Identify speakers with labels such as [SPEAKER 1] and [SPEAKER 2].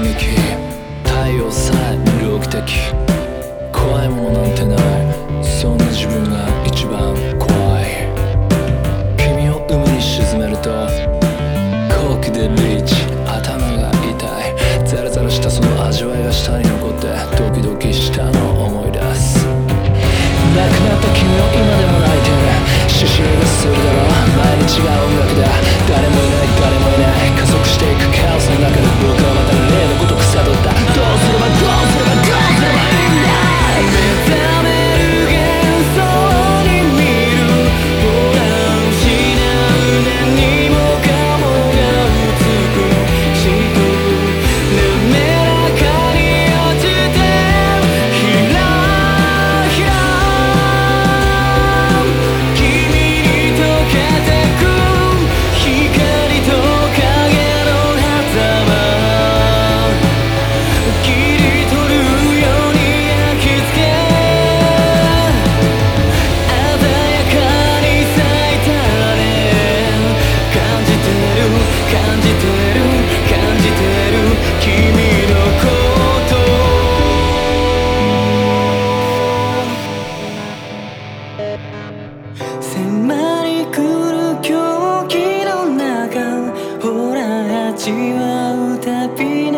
[SPEAKER 1] 太陽さえ魅力的怖いものなんてない。そんな自分が一番怖い。君を海に沈めると後期でリーチ頭が痛い。ザラザラしたその味わいが下に残ってドキドキしたのを思い出す。亡くなった君を今でも泣いてる。獅子りがするだろ毎日が音楽だ。誰も
[SPEAKER 2] tabia